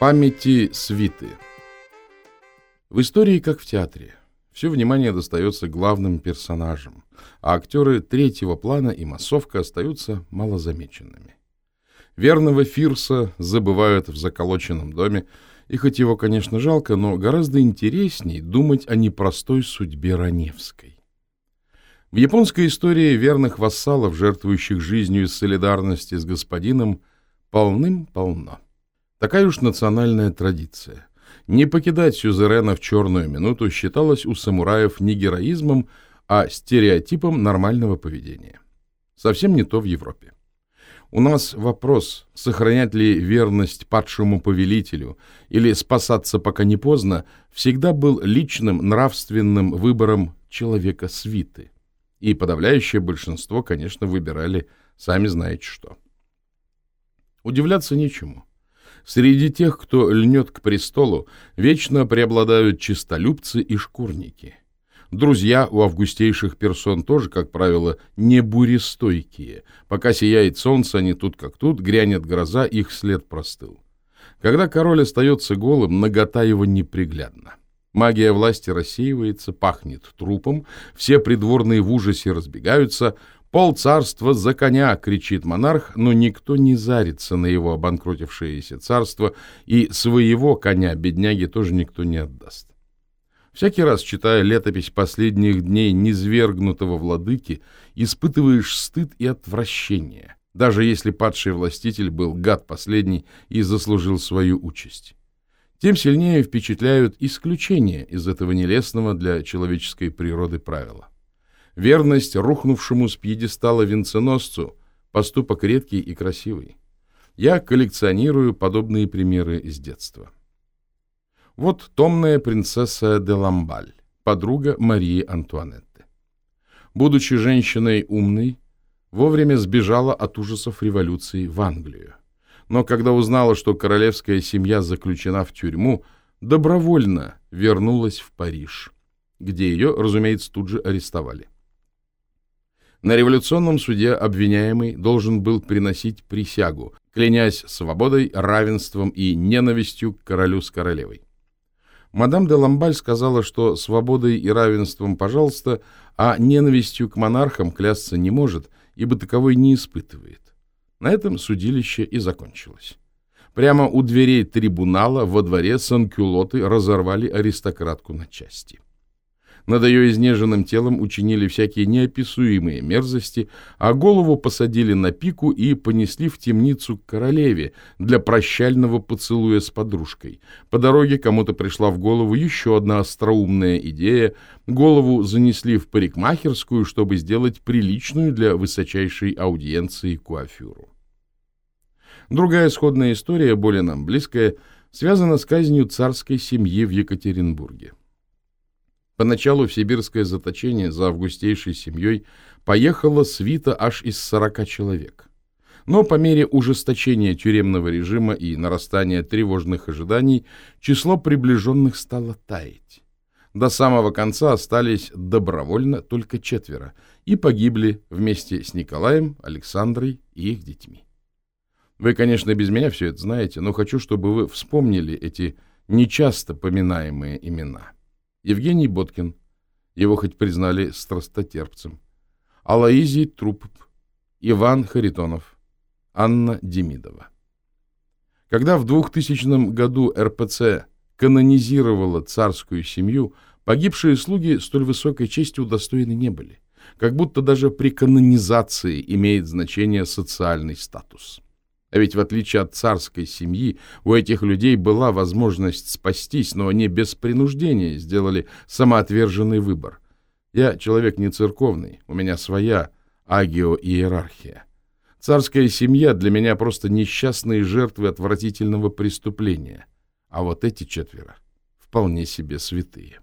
Памяти свиты В истории, как в театре, все внимание достается главным персонажам, а актеры третьего плана и массовка остаются малозамеченными. Верного Фирса забывают в заколоченном доме, и хоть его, конечно, жалко, но гораздо интересней думать о непростой судьбе Раневской. В японской истории верных вассалов, жертвующих жизнью из солидарности с господином, полным-полно. Такая уж национальная традиция. Не покидать сюзерена в черную минуту считалось у самураев не героизмом, а стереотипом нормального поведения. Совсем не то в Европе. У нас вопрос, сохранять ли верность падшему повелителю или спасаться пока не поздно, всегда был личным нравственным выбором человека свиты. И подавляющее большинство, конечно, выбирали сами знаете что. Удивляться нечему. Среди тех, кто льнет к престолу, вечно преобладают чистолюбцы и шкурники – Друзья у августейших персон тоже, как правило, не бурестойкие. Пока сияет солнце, они тут как тут, грянет гроза, их след простыл. Когда король остается голым, нагота его неприглядна. Магия власти рассеивается, пахнет трупом, все придворные в ужасе разбегаются, «Пол царства за коня!» — кричит монарх, но никто не зарится на его обанкротившееся царство, и своего коня бедняги тоже никто не отдаст. Всякий раз, читая летопись последних дней низвергнутого владыки, испытываешь стыд и отвращение, даже если падший властитель был гад последний и заслужил свою участь. Тем сильнее впечатляют исключения из этого нелестного для человеческой природы правила. Верность рухнувшему с пьедестала венценосцу – поступок редкий и красивый. Я коллекционирую подобные примеры с детства. Вот томная принцесса де Ламбаль, подруга Марии Антуанетты. Будучи женщиной умной, вовремя сбежала от ужасов революции в Англию. Но когда узнала, что королевская семья заключена в тюрьму, добровольно вернулась в Париж, где ее, разумеется, тут же арестовали. На революционном суде обвиняемый должен был приносить присягу, клянясь свободой, равенством и ненавистью к королю с королевой. Мадам де Ламбаль сказала, что свободой и равенством, пожалуйста, а ненавистью к монархам клясться не может, ибо таковой не испытывает. На этом судилище и закончилось. Прямо у дверей трибунала во дворе санкюлоты разорвали аристократку на части. Над ее изнеженным телом учинили всякие неописуемые мерзости, а голову посадили на пику и понесли в темницу к королеве для прощального поцелуя с подружкой. По дороге кому-то пришла в голову еще одна остроумная идея. Голову занесли в парикмахерскую, чтобы сделать приличную для высочайшей аудиенции куафюру. Другая сходная история, более нам близкая, связана с казнью царской семьи в Екатеринбурге. Поначалу в сибирское заточение за августейшей семьей поехала свита аж из сорока человек. Но по мере ужесточения тюремного режима и нарастания тревожных ожиданий число приближенных стало таять. До самого конца остались добровольно только четверо и погибли вместе с Николаем, Александрой и их детьми. Вы, конечно, без меня все это знаете, но хочу, чтобы вы вспомнили эти нечасто поминаемые имена. Евгений Боткин, его хоть признали страстотерпцем, Алаизий Труп, Иван Харитонов, Анна Демидова. Когда в 2000 году РПЦ канонизировала царскую семью, погибшие слуги столь высокой чести удостоены не были, как будто даже при канонизации имеет значение социальный статус. А ведь в отличие от царской семьи, у этих людей была возможность спастись, но они без принуждения сделали самоотверженный выбор. Я человек не церковный, у меня своя агио-иерархия. Царская семья для меня просто несчастные жертвы отвратительного преступления. А вот эти четверо вполне себе святые.